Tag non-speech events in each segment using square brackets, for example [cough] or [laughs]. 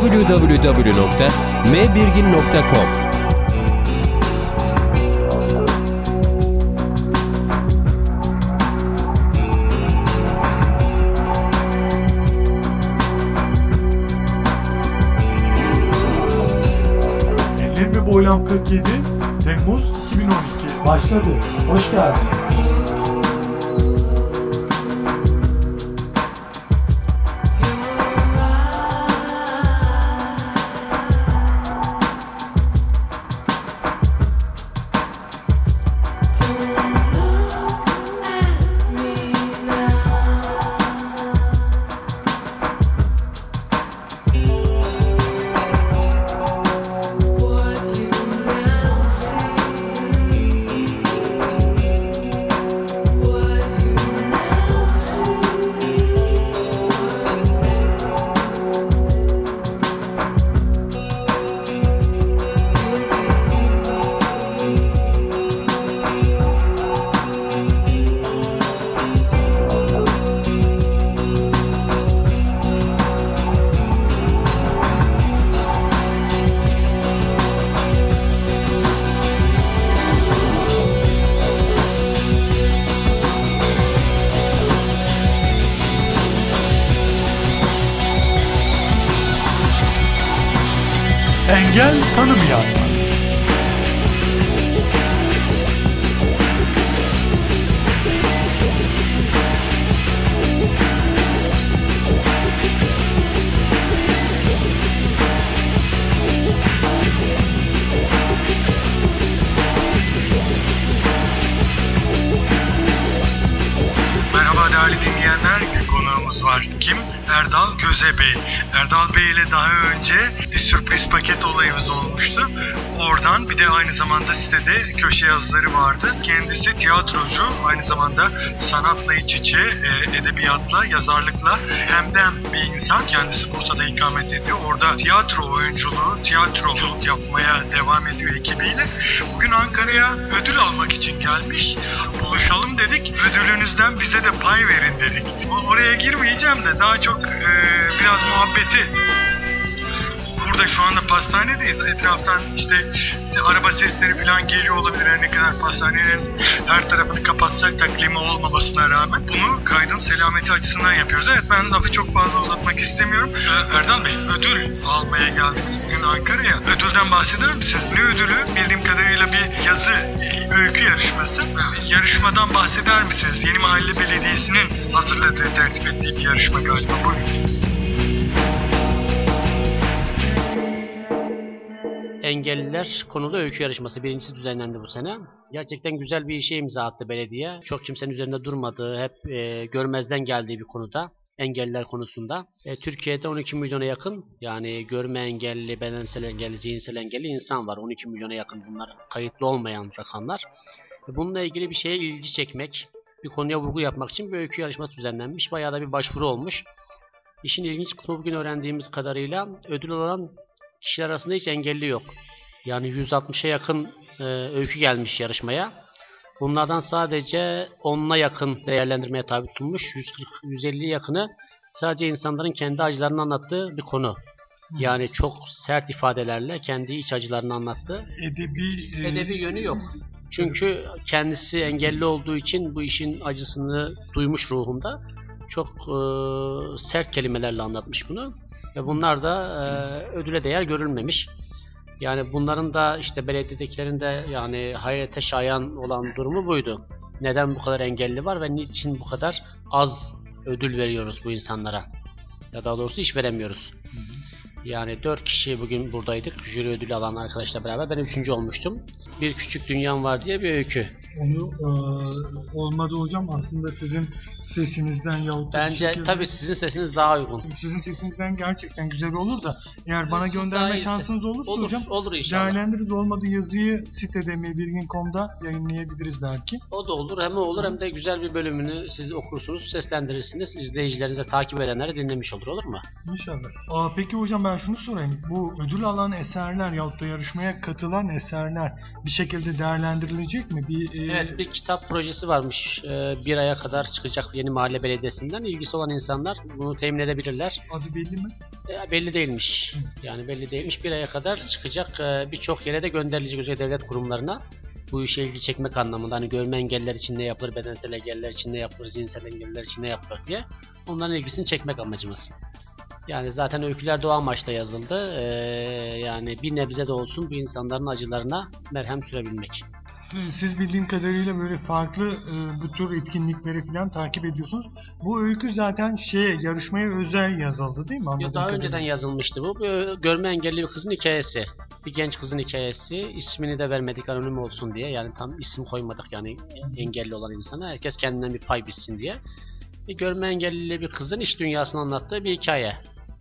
www.mbirgin.com Boylam 47 Temmuz 2012 Başladı. Hoş geldiniz. Erdal Göze Bey. Erdal Bey ile daha önce bir sürpriz paket olayımız olmuştu. Oradan bir de aynı zamanda sitede köşe yazıları vardı. Kendisi tiyatrocu, aynı zamanda sanatla iç içe, e, edebiyatla, yazarlıkla hemden bir insan. Kendisi Bursa'da ikamet ediyor. Orada tiyatro oyunculuğu, tiyatroculuk yapmaya devam ediyor ekibiyle. Bugün Ankara'ya ödül almak için gelmiş. Buluşalım dedik. Ödülünüzden bize de pay verin dedik. Oraya girmeyeceğim de daha çok e, biraz muhabbeti Burada şu anda pastanedeyiz. Etraftan işte araba sesleri falan geliyor olabilir. Her ne kadar pastanenin her tarafını kapatsak da klima olmamasına rağmen. Bunu kaydın selameti açısından yapıyoruz. Evet ben lafı çok fazla uzatmak istemiyorum. Erdal Bey ödül almaya geldiniz bugün Ankara'ya. Ödülden bahseder misiniz? Ne ödülü? Bildiğim kadarıyla bir yazı öykü yarışması. Yarışmadan bahseder misiniz? Yeni Mahalle Belediyesi'nin hazırladığı, tertip ettiği bir yarışma galiba. Buyurun. Engelliler konulu öykü yarışması birincisi düzenlendi bu sene. Gerçekten güzel bir işe imza attı belediye. Çok kimsenin üzerinde durmadığı, hep e, görmezden geldiği bir konuda. Engelliler konusunda. E, Türkiye'de 12 milyona yakın yani görme engelli, bedensel engelli, zihinsel engelli insan var. 12 milyona yakın bunlar kayıtlı olmayan rakamlar. E, bununla ilgili bir şeye ilgi çekmek, bir konuya vurgu yapmak için bir öykü yarışması düzenlenmiş. Bayağı da bir başvuru olmuş. İşin ilginç kısmı bugün öğrendiğimiz kadarıyla ödül alan kişiler arasında hiç engelli yok. Yani 160'a yakın e, öykü gelmiş yarışmaya. Bunlardan sadece 10'una yakın değerlendirmeye tabi tutulmuş. 140-150 yakını sadece insanların kendi acılarını anlattığı bir konu. Yani çok sert ifadelerle kendi iç acılarını anlattı. Edebi, e, Edebi yönü yok. Çünkü kendisi engelli olduğu için bu işin acısını duymuş ruhunda. Çok e, sert kelimelerle anlatmış bunu. Ve bunlar da e, ödüle değer görülmemiş. Yani bunların da işte belediyedekilerin de yani hayrete şayan olan durumu buydu. Neden bu kadar engelli var ve niçin bu kadar az ödül veriyoruz bu insanlara? Ya daha doğrusu iş veremiyoruz. Yani dört kişi bugün buradaydık. Jüri ödülü alan arkadaşla beraber. Ben üçüncü olmuştum. Bir Küçük Dünyam Var diye bir öykü. Onu e, olmadı hocam aslında sizin sesinizden yahut da Bence tabii sizin sesiniz daha uygun. Sizin sesinizden gerçekten güzel olur da eğer bana Siz daha gönderme iyisi. şansınız olursa Olur, hocam olur inşallah. değerlendiririz olmadı yazıyı sitede m1.com'da yayınlayabiliriz belki. O da olur. Hem o olur hem de güzel bir bölümünü siz okursunuz, seslendirirsiniz. İzleyicilerinize takip edenler dinlemiş olur. Olur mu? İnşallah. Aa, peki hocam ben şunu sorayım. Bu ödül alan eserler yahut da yarışmaya katılan eserler bir şekilde değerlendirilecek mi? Bir, e, Evet bir kitap projesi varmış. Ee, bir aya kadar çıkacak Yeni Mahalle Belediyesi'nden. İlgisi olan insanlar bunu temin edebilirler. Adı belli mi? E, belli değilmiş. Yani belli değilmiş. Bir aya kadar çıkacak. e, Birçok yere de gönderilecek özel devlet kurumlarına. Bu işe ilgi çekmek anlamında hani görme engelliler için ne yapılır, bedensel engelliler için ne yapılır, zihinsel engelliler için ne yapılır diye onların ilgisini çekmek amacımız. Yani zaten öyküler o amaçla yazıldı. Ee, yani bir nebze de olsun bu insanların acılarına merhem sürebilmek. Siz, bildiğim kadarıyla böyle farklı e, bu tür etkinlikleri falan takip ediyorsunuz. Bu öykü zaten şeye yarışmaya özel yazıldı değil mi? Yo, Anladığım daha kadarıyla. önceden yazılmıştı bu. Bir görme engelli bir kızın hikayesi. Bir genç kızın hikayesi. İsmini de vermedik anonim olsun diye. Yani tam isim koymadık yani engelli olan insana. Herkes kendinden bir pay bitsin diye. Bir görme engelli bir kızın iş dünyasını anlattığı bir hikaye.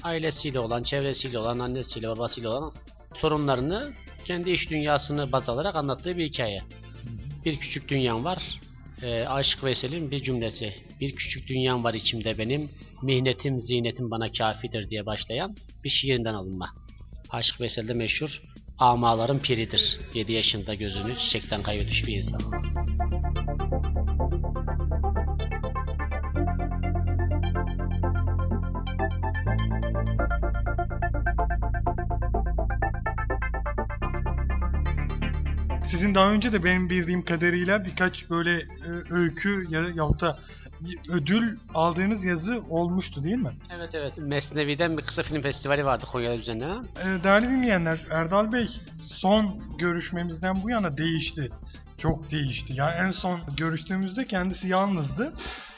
Ailesiyle olan, çevresiyle olan, annesiyle, babasıyla olan sorunlarını kendi iş dünyasını baz alarak anlattığı bir hikaye. Bir küçük dünyam var. Ee, Aşık Veysel'in bir cümlesi. Bir küçük dünyam var içimde benim. Mihnetim, ziynetim bana kafidir diye başlayan bir şiirinden alınma. Aşık Veysel'de meşhur amaların piridir. 7 yaşında gözünü çiçekten kaybetmiş bir insan. Daha önce de benim bildiğim kadarıyla birkaç böyle e, öykü ya yahut da ödül aldığınız yazı olmuştu değil mi? Evet evet. Mesnevi'den bir kısa film festivali vardı Konya'da düzenlenen. E, değerli dinleyenler, Erdal Bey son görüşmemizden bu yana değişti. Çok değişti. Yani en son görüştüğümüzde kendisi yalnızdı.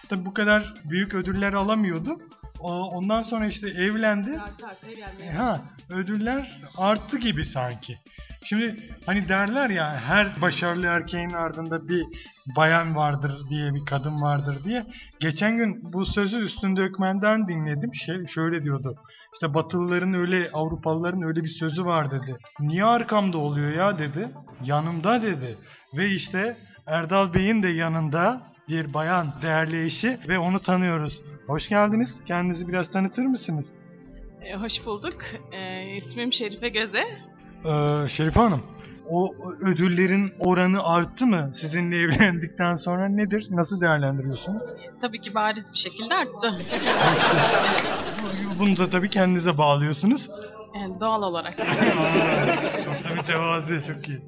Tabi bu kadar büyük ödüller alamıyordu. Ondan sonra işte evlendi. Ha, ödüller arttı gibi sanki. Şimdi hani derler ya her başarılı erkeğin ardında bir bayan vardır diye bir kadın vardır diye. Geçen gün bu sözü Üstün Dökmen'den dinledim. Şey, şöyle diyordu. İşte Batılıların öyle Avrupalıların öyle bir sözü var dedi. Niye arkamda oluyor ya dedi. Yanımda dedi. Ve işte Erdal Bey'in de yanında bir bayan değerli eşi ve onu tanıyoruz. Hoş geldiniz. Kendinizi biraz tanıtır mısınız? E, hoş bulduk. E, ismim Şerife Göze. Ee, Şerife Hanım, o ödüllerin oranı arttı mı sizinle evlendikten sonra nedir? Nasıl değerlendiriyorsunuz? Tabii ki bariz bir şekilde arttı. [laughs] Bunu da tabii kendinize bağlıyorsunuz. Yani doğal olarak. [laughs] çok da mütevazi, çok iyi.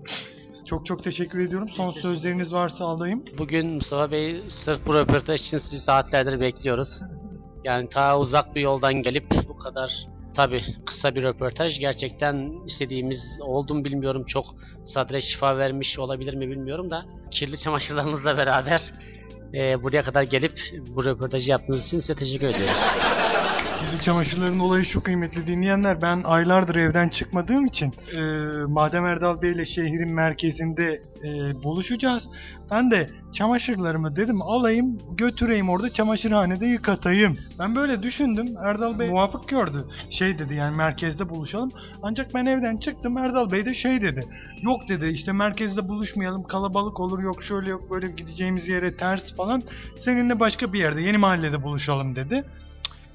Çok çok teşekkür ediyorum. Son sözleriniz varsa alayım. Bugün Mustafa Bey sırf bu röportaj için sizi saatlerdir bekliyoruz. Yani ta uzak bir yoldan gelip bu kadar tabi kısa bir röportaj. Gerçekten istediğimiz oldu mu bilmiyorum. Çok sadre şifa vermiş olabilir mi bilmiyorum da. Kirli çamaşırlarınızla beraber e, buraya kadar gelip bu röportajı yaptığınız için size teşekkür ediyoruz. [laughs] Kirli çamaşırların olayı şu kıymetli dinleyenler. Ben aylardır evden çıkmadığım için e, madem Erdal Bey ile şehrin merkezinde e, buluşacağız. Ben de çamaşırlarımı dedim alayım götüreyim orada çamaşırhanede yıkatayım. Ben böyle düşündüm. Erdal Bey muvafık gördü. Şey dedi yani merkezde buluşalım. Ancak ben evden çıktım Erdal Bey de şey dedi. Yok dedi işte merkezde buluşmayalım kalabalık olur yok şöyle yok böyle gideceğimiz yere ters falan. Seninle başka bir yerde yeni mahallede buluşalım dedi.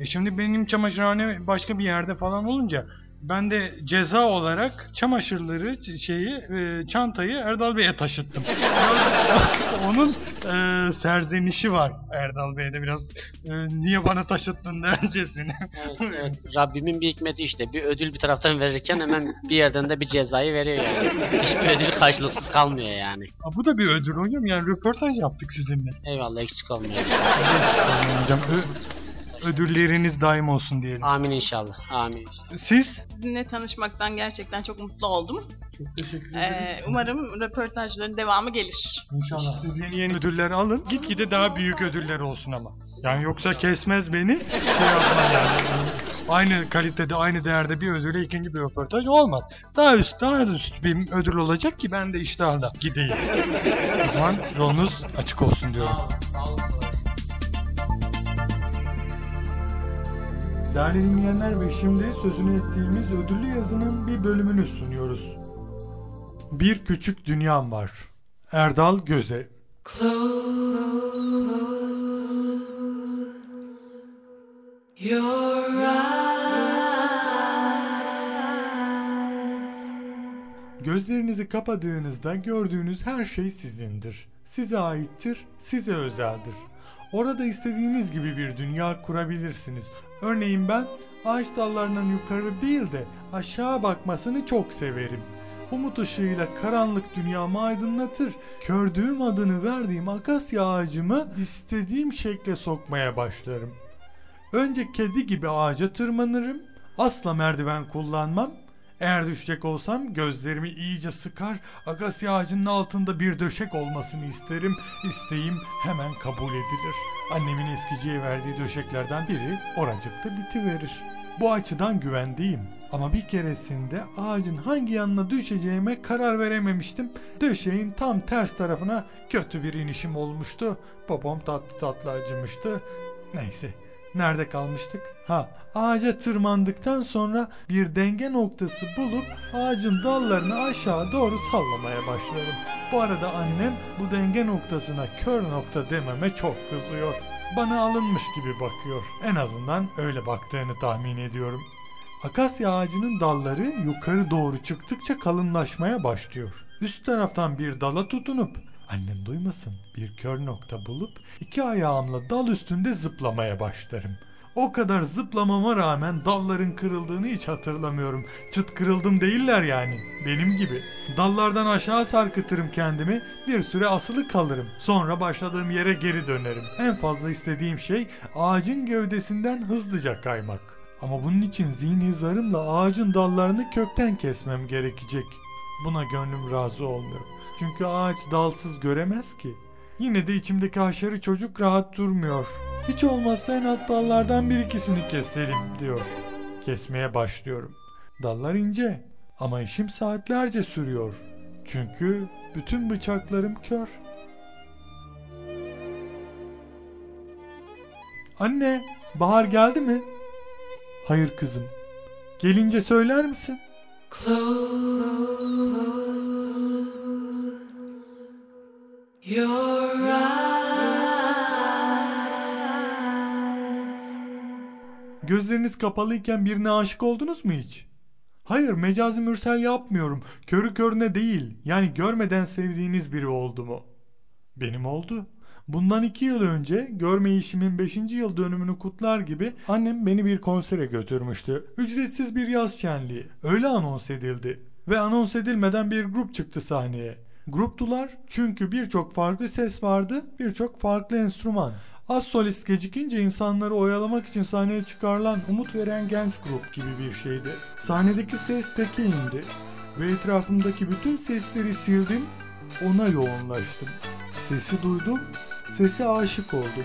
E şimdi benim çamaşırhane başka bir yerde falan olunca Ben de ceza olarak çamaşırları şeyi e, çantayı Erdal Bey'e taşıttım. [laughs] Onun e, serzenişi var Erdal Bey'de biraz e, niye bana taşıttın dercesine. Evet, evet. Rabbimin bir hikmeti işte. Bir ödül bir taraftan verirken hemen bir yerden de bir cezayı veriyor yani. Hiçbir ödül karşılıksız kalmıyor yani. Ha, bu da bir ödül hocam yani röportaj yaptık sizinle. Eyvallah eksik olmuyor. hocam ödülleriniz daim olsun diyelim. Amin inşallah. Amin inşallah. Siz? Sizinle tanışmaktan gerçekten çok mutlu oldum. Çok teşekkür Ee, umarım röportajların devamı gelir. İnşallah siz yeni yeni ödüller alın. Gitgide daha büyük ödüller olsun ama. Yani yoksa kesmez beni. Şey yapmam yani. Aynı kalitede, aynı değerde bir ödüle ikinci bir röportaj olmaz. Daha üst, daha üst bir ödül olacak ki ben de iştahla gideyim. O zaman yolunuz açık olsun diyorum. Değerli dinleyenler ve şimdi sözünü ettiğimiz ödüllü yazının bir bölümünü sunuyoruz. Bir Küçük Dünyam Var. Erdal Göze Your eyes. Gözlerinizi kapadığınızda gördüğünüz her şey sizindir. Size aittir, size özeldir. Orada istediğiniz gibi bir dünya kurabilirsiniz. Örneğin ben ağaç dallarından yukarı değil de aşağı bakmasını çok severim. Umut ışığıyla karanlık dünyamı aydınlatır. Kördüğüm adını verdiğim akasya ağacımı istediğim şekle sokmaya başlarım. Önce kedi gibi ağaca tırmanırım. Asla merdiven kullanmam. Eğer düşecek olsam gözlerimi iyice sıkar, akasya ağacının altında bir döşek olmasını isterim. İsteğim hemen kabul edilir. Annemin eskiciye verdiği döşeklerden biri oracıkta bitiverir. Bu açıdan güvendeyim. Ama bir keresinde ağacın hangi yanına düşeceğime karar verememiştim. Döşeğin tam ters tarafına kötü bir inişim olmuştu. Babam tatlı tatlı acımıştı. Neyse Nerede kalmıştık? Ha, ağaca tırmandıktan sonra bir denge noktası bulup ağacın dallarını aşağı doğru sallamaya başlarım. Bu arada annem bu denge noktasına kör nokta dememe çok kızıyor. Bana alınmış gibi bakıyor. En azından öyle baktığını tahmin ediyorum. Akasya ağacının dalları yukarı doğru çıktıkça kalınlaşmaya başlıyor. Üst taraftan bir dala tutunup annem duymasın bir kör nokta bulup iki ayağımla dal üstünde zıplamaya başlarım. O kadar zıplamama rağmen dalların kırıldığını hiç hatırlamıyorum. Çıt kırıldım değiller yani. Benim gibi. Dallardan aşağı sarkıtırım kendimi. Bir süre asılı kalırım. Sonra başladığım yere geri dönerim. En fazla istediğim şey ağacın gövdesinden hızlıca kaymak. Ama bunun için zihni zarımla ağacın dallarını kökten kesmem gerekecek. Buna gönlüm razı olmuyor. Çünkü ağaç dalsız göremez ki. Yine de içimdeki haşarı çocuk rahat durmuyor. Hiç olmazsa en alt dallardan bir ikisini keselim diyor. Kesmeye başlıyorum. Dallar ince ama işim saatlerce sürüyor. Çünkü bütün bıçaklarım kör. Anne, bahar geldi mi? Hayır kızım. Gelince söyler misin? Close Gözleriniz kapalıyken birine aşık oldunuz mu hiç? Hayır, mecazi mürsel yapmıyorum. Körü körüne değil. Yani görmeden sevdiğiniz biri oldu mu? Benim oldu. Bundan iki yıl önce görmeyişimin 5. yıl dönümünü kutlar gibi annem beni bir konsere götürmüştü. Ücretsiz bir yaz şenliği. Öyle anons edildi. Ve anons edilmeden bir grup çıktı sahneye. Gruptular çünkü birçok farklı ses vardı, birçok farklı enstrüman. Az solist gecikince insanları oyalamak için sahneye çıkarılan umut veren genç grup gibi bir şeydi. Sahnedeki ses teke indi ve etrafımdaki bütün sesleri sildim, ona yoğunlaştım. Sesi duydum, sese aşık oldum.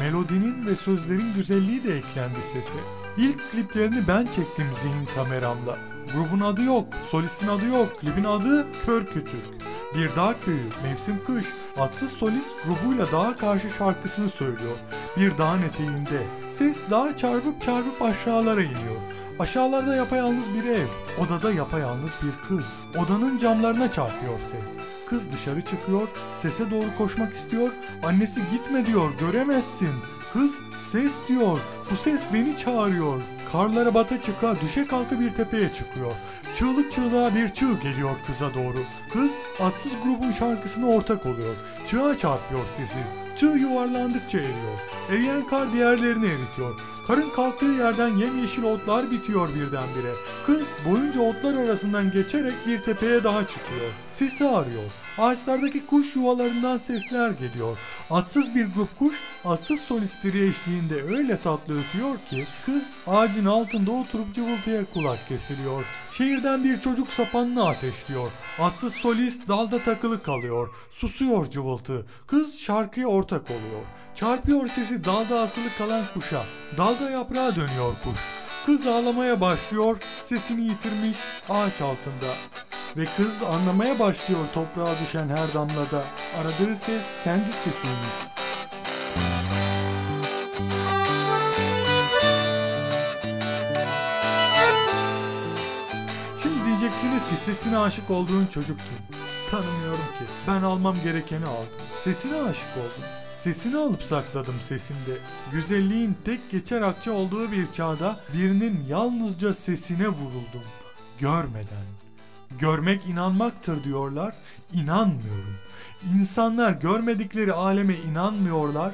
Melodinin ve sözlerin güzelliği de eklendi sese. İlk kliplerini ben çektim zihin kameramla. Grubun adı yok, solistin adı yok, klibin adı Kör Kütük. Bir dağ köyü, mevsim kış, atsız solist grubuyla dağa karşı şarkısını söylüyor. Bir dağın eteğinde. Ses dağa çarpıp çarpıp aşağılara iniyor. Aşağılarda yapayalnız bir ev, odada yapayalnız bir kız. Odanın camlarına çarpıyor ses. Kız dışarı çıkıyor, sese doğru koşmak istiyor. Annesi gitme diyor, göremezsin. Kız ses diyor, bu ses beni çağırıyor. Karlara bata çıka, düşe kalka bir tepeye çıkıyor. Çığlık çığlığa bir çığ geliyor kıza doğru. Kız atsız grubun şarkısına ortak oluyor. Çığa çarpıyor sesi. Çığ yuvarlandıkça eriyor. Eriyen kar diğerlerini eritiyor. Karın kalktığı yerden yemyeşil otlar bitiyor birdenbire. Kız boyunca otlar arasından geçerek bir tepeye daha çıkıyor. Sesi arıyor. Ağaçlardaki kuş yuvalarından sesler geliyor. Atsız bir grup kuş atsız solistleri eşliğinde öyle tatlı ötüyor ki kız ağacın altında oturup cıvıltıya kulak kesiliyor. Şehirden bir çocuk sapanını ateşliyor. Atsız solist dalda takılı kalıyor. Susuyor cıvıltı. Kız şarkıya ortak oluyor. Çarpıyor sesi dalda asılı kalan kuşa. Dalda yaprağa dönüyor kuş. Kız ağlamaya başlıyor, sesini yitirmiş ağaç altında. Ve kız anlamaya başlıyor toprağa düşen her damlada. Aradığı ses kendi sesiymiş. Şimdi diyeceksiniz ki sesine aşık olduğun çocuk kim? Tanımıyorum ki. Ben almam gerekeni aldım. Sesine aşık oldum. Sesini alıp sakladım sesimde. Güzelliğin tek geçer akçe olduğu bir çağda birinin yalnızca sesine vuruldum. Görmeden. Görmek inanmaktır diyorlar. İnanmıyorum. İnsanlar görmedikleri aleme inanmıyorlar.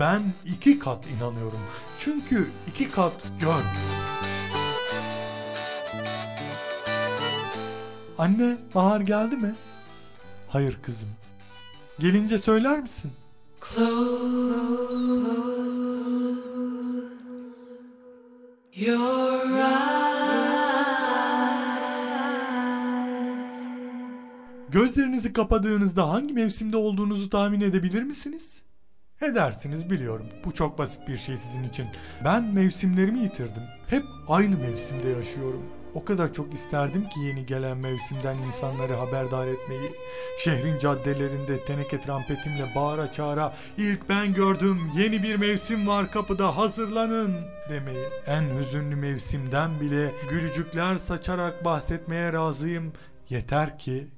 Ben iki kat inanıyorum. Çünkü iki kat görmüyorum. Anne, bahar geldi mi? Hayır kızım. Gelince söyler misin? Gözlerinizi kapadığınızda hangi mevsimde olduğunuzu tahmin edebilir misiniz? Edersiniz biliyorum. Bu çok basit bir şey sizin için. Ben mevsimlerimi yitirdim. Hep aynı mevsimde yaşıyorum. O kadar çok isterdim ki yeni gelen mevsimden insanları haberdar etmeyi. Şehrin caddelerinde teneke trampetimle bağıra çağıra ilk ben gördüm yeni bir mevsim var kapıda hazırlanın demeyi. En hüzünlü mevsimden bile gülücükler saçarak bahsetmeye razıyım. Yeter ki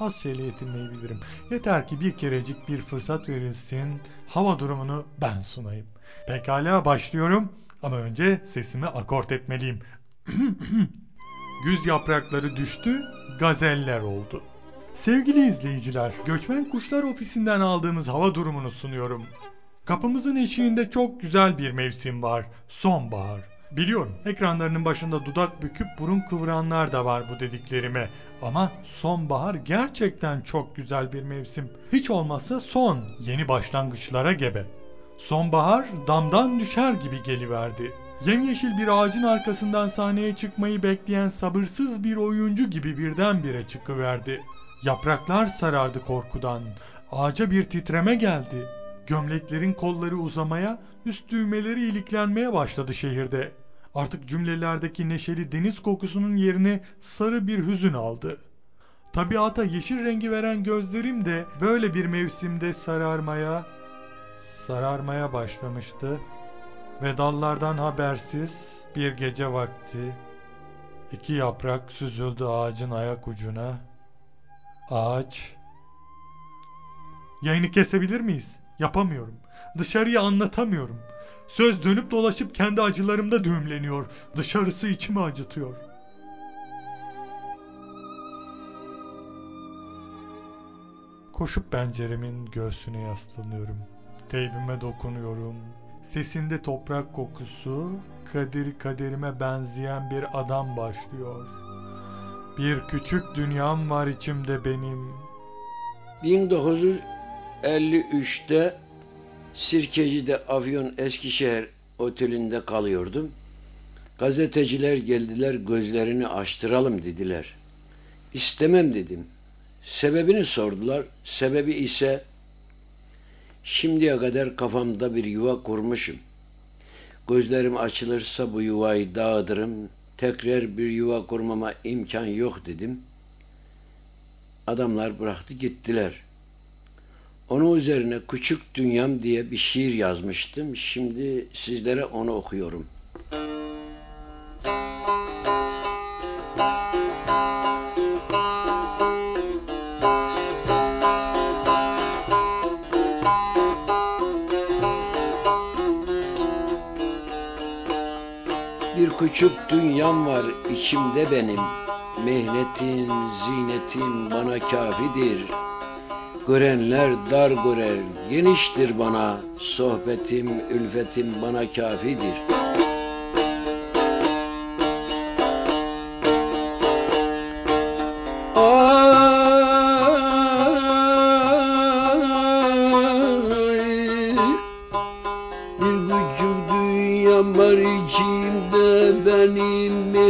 az şeyle yetinmeyi bilirim. Yeter ki bir kerecik bir fırsat verilsin, hava durumunu ben sunayım. Pekala başlıyorum ama önce sesimi akort etmeliyim. Güz yaprakları düştü, gazeller oldu. Sevgili izleyiciler, Göçmen Kuşlar Ofisi'nden aldığımız hava durumunu sunuyorum. Kapımızın eşiğinde çok güzel bir mevsim var, sonbahar. Biliyorum ekranlarının başında dudak büküp burun kıvıranlar da var bu dediklerime. Ama sonbahar gerçekten çok güzel bir mevsim. Hiç olmazsa son yeni başlangıçlara gebe. Sonbahar damdan düşer gibi geliverdi. Yemyeşil bir ağacın arkasından sahneye çıkmayı bekleyen sabırsız bir oyuncu gibi birdenbire çıkıverdi. Yapraklar sarardı korkudan. Ağaca bir titreme geldi. Gömleklerin kolları uzamaya, üst düğmeleri iliklenmeye başladı şehirde. Artık cümlelerdeki neşeli deniz kokusunun yerini sarı bir hüzün aldı. Tabiata yeşil rengi veren gözlerim de böyle bir mevsimde sararmaya, sararmaya başlamıştı. Ve dallardan habersiz bir gece vakti iki yaprak süzüldü ağacın ayak ucuna. Ağaç Yayını kesebilir miyiz? Yapamıyorum. Dışarıya anlatamıyorum. Söz dönüp dolaşıp kendi acılarımda düğümleniyor. Dışarısı içimi acıtıyor. Koşup penceremin göğsüne yaslanıyorum. Teybime dokunuyorum. Sesinde toprak kokusu, kadir kaderime benzeyen bir adam başlıyor. Bir küçük dünyam var içimde benim. 1953'te Sirkeci'de Afyon Eskişehir Oteli'nde kalıyordum. Gazeteciler geldiler gözlerini açtıralım dediler. İstemem dedim. Sebebini sordular. Sebebi ise şimdiye kadar kafamda bir yuva kurmuşum. Gözlerim açılırsa bu yuvayı dağıtırım. Tekrar bir yuva kurmama imkan yok dedim. Adamlar bıraktı gittiler. Onun üzerine Küçük Dünyam diye bir şiir yazmıştım. Şimdi sizlere onu okuyorum. Küçük dünyam var içimde benim. Mehnetim, zinetim bana kafidir. Görenler dar görer, geniştir bana. Sohbetim, ülfetim bana kafidir. Ay,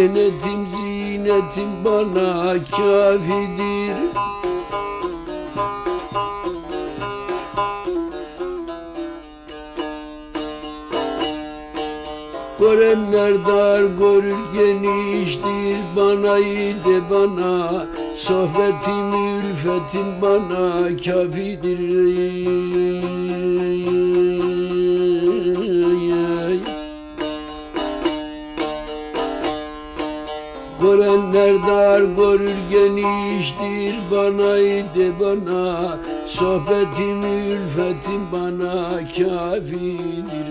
benim Mehnetim zinetim bana kafidir. Görenler dar görür geniştir. Bana iyi de bana Sohbetim ülfetim bana kafidir Görenler dar görür geniştir bana de bana. Sohbetim ülfetim bana kafidir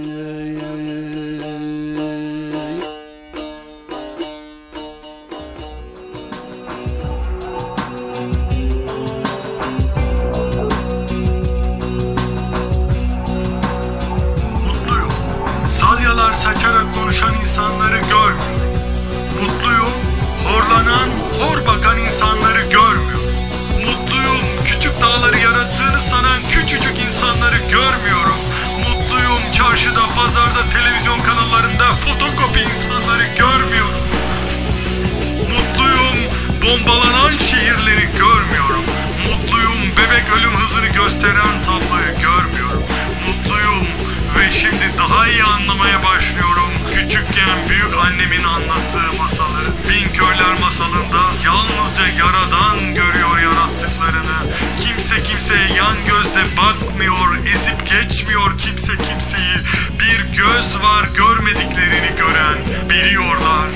göz var görmediklerini gören, biliyorlar,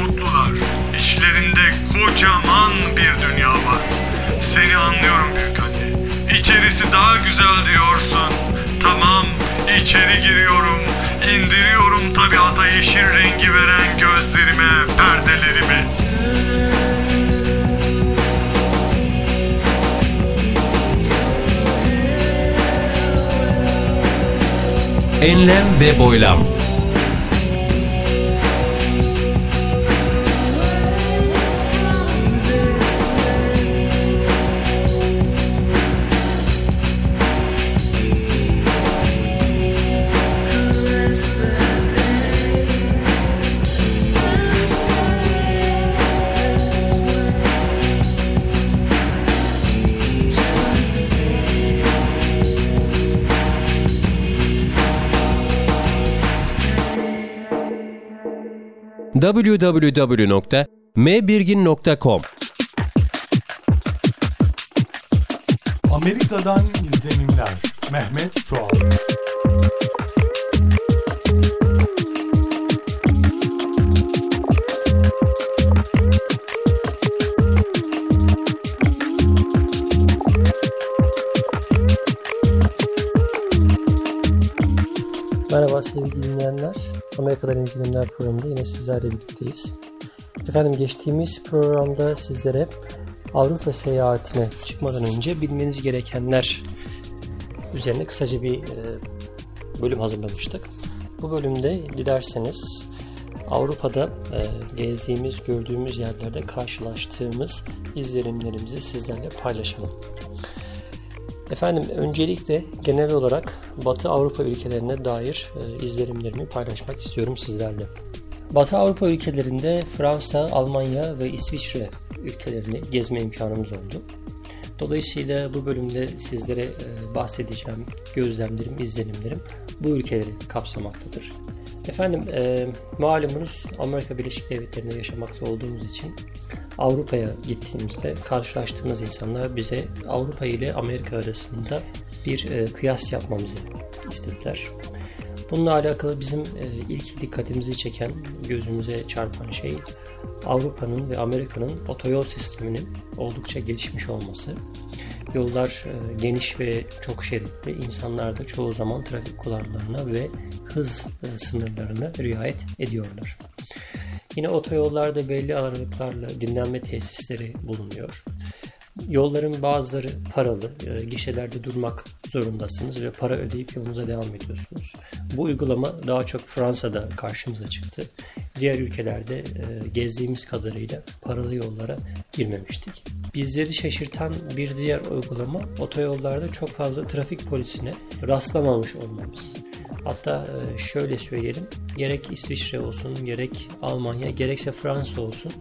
mutlular. İçlerinde kocaman bir dünya var. Seni anlıyorum büyük anne. İçerisi daha güzel diyorsun. Tamam, içeri giriyorum. İndiriyorum tabiata yeşil rengi veren gözlerime, perdelerimi. Enlem ve boylam. www.mbirgin.com Amerika'dan izlenimler. Mehmet Çoğal. Merhaba sevgili dinleyenler. Amerika'dan izlenimler programında yine sizlerle birlikteyiz. Efendim geçtiğimiz programda sizlere Avrupa seyahatine çıkmadan önce bilmeniz gerekenler üzerine kısaca bir e, bölüm hazırlamıştık. Bu bölümde dilerseniz Avrupa'da e, gezdiğimiz, gördüğümüz yerlerde karşılaştığımız izlenimlerimizi sizlerle paylaşalım. Efendim öncelikle genel olarak Batı Avrupa ülkelerine dair e, izlenimlerimi paylaşmak istiyorum sizlerle. Batı Avrupa ülkelerinde Fransa, Almanya ve İsviçre ülkelerini gezme imkanımız oldu. Dolayısıyla bu bölümde sizlere e, bahsedeceğim gözlemlerim, izlenimlerim bu ülkeleri kapsamaktadır. Efendim e, malumunuz Amerika Birleşik Devletleri'nde yaşamakta olduğumuz için Avrupa'ya gittiğimizde karşılaştığımız insanlar bize Avrupa ile Amerika arasında bir e, kıyas yapmamızı istediler. Bununla alakalı bizim e, ilk dikkatimizi çeken, gözümüze çarpan şey Avrupa'nın ve Amerika'nın otoyol sisteminin oldukça gelişmiş olması. Yollar e, geniş ve çok şeritli. İnsanlar da çoğu zaman trafik kurallarına ve hız e, sınırlarına riayet ediyorlar. Yine otoyollarda belli aralıklarla dinlenme tesisleri bulunuyor. Yolların bazıları paralı, e, gişelerde durmak zorundasınız ve para ödeyip yolunuza devam ediyorsunuz. Bu uygulama daha çok Fransa'da karşımıza çıktı. Diğer ülkelerde e, gezdiğimiz kadarıyla paralı yollara girmemiştik. Bizleri şaşırtan bir diğer uygulama otoyollarda çok fazla trafik polisine rastlamamış olmamız. Hatta e, şöyle söyleyelim, gerek İsviçre olsun, gerek Almanya, gerekse Fransa olsun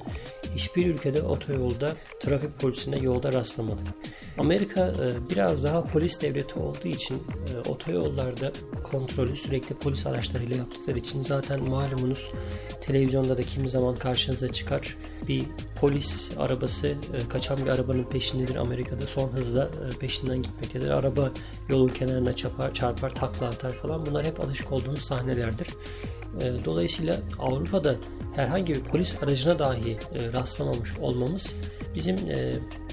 hiçbir ülkede otoyolda trafik polisine yolda rastlamadık. Amerika e, biraz daha polis devleti olduğu için e, otoyollarda kontrolü sürekli polis araçlarıyla yaptıkları için zaten malumunuz televizyonda da kimi zaman karşınıza çıkar. Bir polis arabası kaçan bir arabanın peşindedir Amerika'da. Son hızla peşinden gitmektedir. Araba yolun kenarına çarpar, çarpar takla atar falan. Bunlar hep alışık olduğumuz sahnelerdir. Dolayısıyla Avrupa'da herhangi bir polis aracına dahi rastlamamış olmamız bizim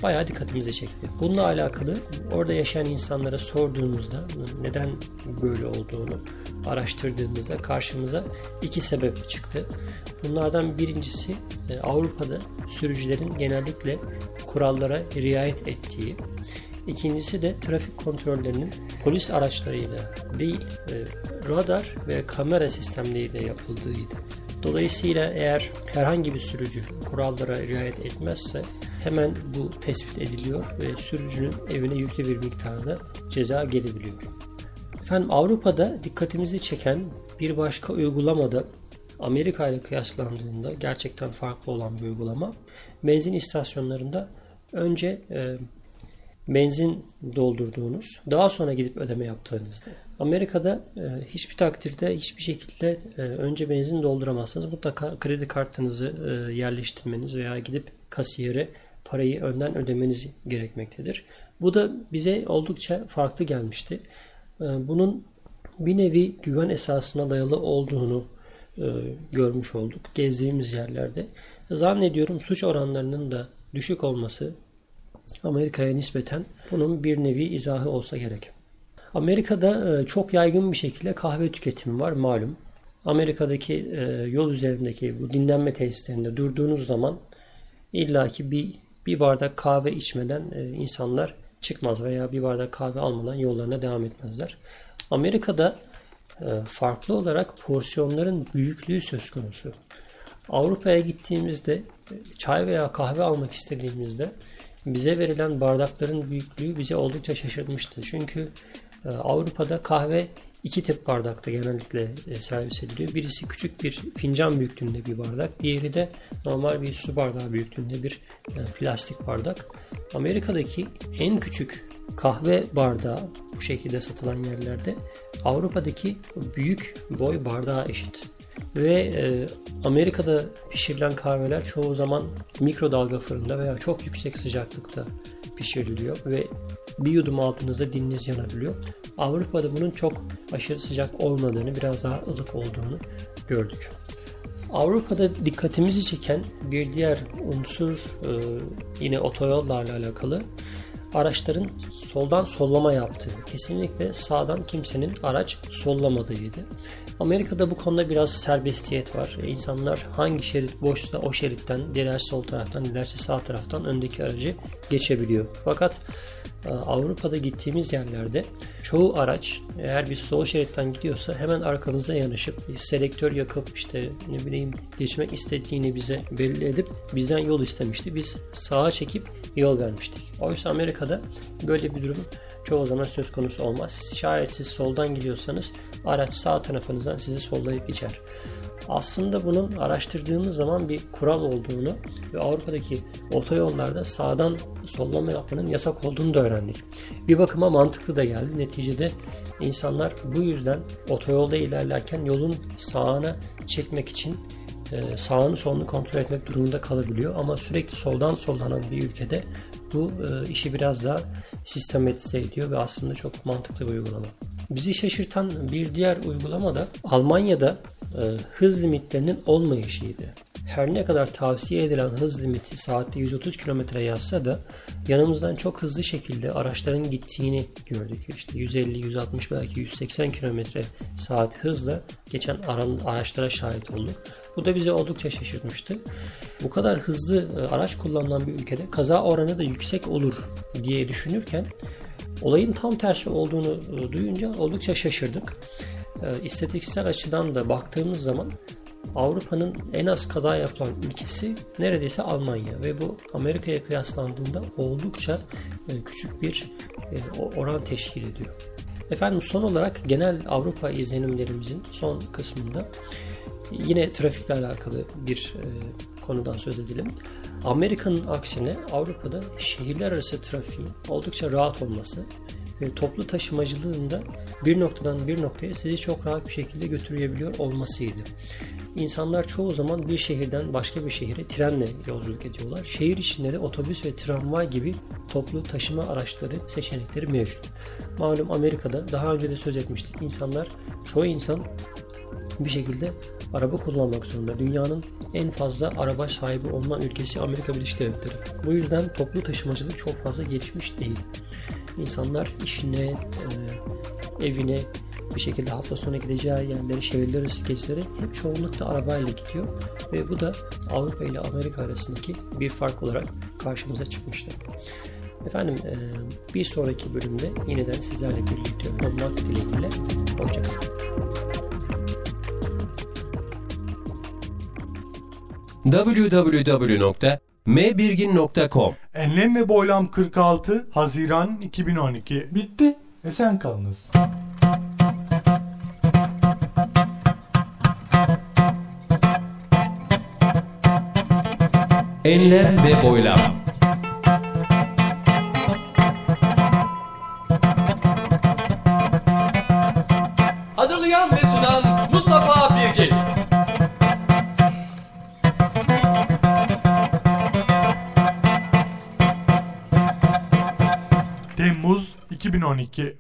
bayağı dikkatimizi çekti. Bununla alakalı orada yaşayan insanlara sorduğumuzda neden böyle olduğunu araştırdığımızda karşımıza iki sebep çıktı. Bunlardan birincisi Avrupa'da sürücülerin genellikle kurallara riayet ettiği, İkincisi de trafik kontrollerinin polis araçlarıyla değil radar ve kamera sistemleriyle yapıldığıydı. Dolayısıyla eğer herhangi bir sürücü kurallara riayet etmezse hemen bu tespit ediliyor ve sürücünün evine yüklü bir miktarda ceza gelebiliyor. Efendim Avrupa'da dikkatimizi çeken bir başka uygulamada Amerika ile kıyaslandığında gerçekten farklı olan bir uygulama. Benzin istasyonlarında önce e, benzin doldurduğunuz, daha sonra gidip ödeme yaptığınızda. Amerika'da e, hiçbir takdirde hiçbir şekilde e, önce benzin dolduramazsınız. Mutlaka kredi kartınızı e, yerleştirmeniz veya gidip kasiyere parayı önden ödemeniz gerekmektedir. Bu da bize oldukça farklı gelmişti. E, bunun bir nevi güven esasına dayalı olduğunu e, görmüş olduk gezdiğimiz yerlerde. Zannediyorum suç oranlarının da düşük olması Amerika'ya nispeten bunun bir nevi izahı olsa gerek. Amerika'da e, çok yaygın bir şekilde kahve tüketimi var malum. Amerika'daki e, yol üzerindeki bu dinlenme tesislerinde durduğunuz zaman illaki bir bir bardak kahve içmeden insanlar çıkmaz veya bir bardak kahve almadan yollarına devam etmezler. Amerika'da farklı olarak porsiyonların büyüklüğü söz konusu. Avrupa'ya gittiğimizde çay veya kahve almak istediğimizde bize verilen bardakların büyüklüğü bize oldukça şaşırtmıştı. Çünkü e, Avrupa'da kahve iki tip bardakta genellikle e, servis ediliyor. Birisi küçük bir fincan büyüklüğünde bir bardak. Diğeri de normal bir su bardağı büyüklüğünde bir e, plastik bardak. Amerika'daki en küçük kahve bardağı bu şekilde satılan yerlerde Avrupa'daki büyük boy bardağa eşit. Ve e, Amerika'da pişirilen kahveler çoğu zaman mikrodalga fırında veya çok yüksek sıcaklıkta pişiriliyor ve bir yudum altınızda diliniz yanabiliyor. Avrupa'da bunun çok aşırı sıcak olmadığını, biraz daha ılık olduğunu gördük. Avrupa'da dikkatimizi çeken bir diğer unsur e, yine otoyollarla alakalı araçların soldan sollama yaptığı. Kesinlikle sağdan kimsenin araç sollamadığıydı. Amerika'da bu konuda biraz serbestiyet var. İnsanlar hangi şerit boşsa o şeritten dilerse sol taraftan dilerse sağ taraftan öndeki aracı geçebiliyor. Fakat e, Avrupa'da gittiğimiz yerlerde çoğu araç eğer bir sol şeritten gidiyorsa hemen arkamıza yanaşıp selektör yakıp işte ne bileyim geçmek istediğini bize belli edip bizden yol istemişti. Biz sağa çekip yol vermiştik. Oysa Amerika'da böyle bir durum çoğu zaman söz konusu olmaz. Şayet siz soldan gidiyorsanız araç sağ tarafınızdan sizi sollayıp geçer. Aslında bunun araştırdığımız zaman bir kural olduğunu ve Avrupa'daki otoyollarda sağdan sollama yapmanın yasak olduğunu da öğrendik. Bir bakıma mantıklı da geldi. Neticede insanlar bu yüzden otoyolda ilerlerken yolun sağına çekmek için e, sağını solunu kontrol etmek durumunda kalabiliyor. Ama sürekli soldan sollanan bir ülkede bu e, işi biraz daha sistematize ediyor ve aslında çok mantıklı bir uygulama. Bizi şaşırtan bir diğer uygulama da Almanya'da e, hız limitlerinin olmayışıydı. Her ne kadar tavsiye edilen hız limiti saatte 130 km yazsa da yanımızdan çok hızlı şekilde araçların gittiğini gördük. İşte 150, 160 belki 180 km saat hızla geçen araçlara şahit olduk. Bu da bizi oldukça şaşırtmıştı. Bu kadar hızlı e, araç kullanılan bir ülkede kaza oranı da yüksek olur diye düşünürken olayın tam tersi olduğunu e, duyunca oldukça şaşırdık. E, istatistiksel açıdan da baktığımız zaman Avrupa'nın en az kaza yapılan ülkesi neredeyse Almanya ve bu Amerika'ya kıyaslandığında oldukça küçük bir oran teşkil ediyor. Efendim son olarak genel Avrupa izlenimlerimizin son kısmında Yine trafikle alakalı bir e, konudan söz edelim. Amerika'nın aksine Avrupa'da şehirler arası trafiğin oldukça rahat olması ve toplu taşımacılığında bir noktadan bir noktaya sizi çok rahat bir şekilde götürebiliyor olmasıydı. İnsanlar çoğu zaman bir şehirden başka bir şehire trenle yolculuk ediyorlar. Şehir içinde de otobüs ve tramvay gibi toplu taşıma araçları seçenekleri mevcut. Malum Amerika'da daha önce de söz etmiştik. İnsanlar, çoğu insan bir şekilde araba kullanmak zorunda. Dünyanın en fazla araba sahibi olunan ülkesi Amerika Birleşik Devletleri. Bu yüzden toplu taşımacılık çok fazla gelişmiş değil. İnsanlar işine, e, evine, bir şekilde hafta sonu gideceği yerlere, şehirler arası gezileri hep çoğunlukla arabayla gidiyor. Ve bu da Avrupa ile Amerika arasındaki bir fark olarak karşımıza çıkmıştı. Efendim e, bir sonraki bölümde yeniden sizlerle birlikte olmak dileğiyle. Hoşçakalın. www.mbirgin.com Enlem ve Boylam 46 Haziran 2012 Bitti. Esen kalınız. Enlem ve Boylam Hazırlayan ve sunan Mustafa Birgin. Temmuz 2012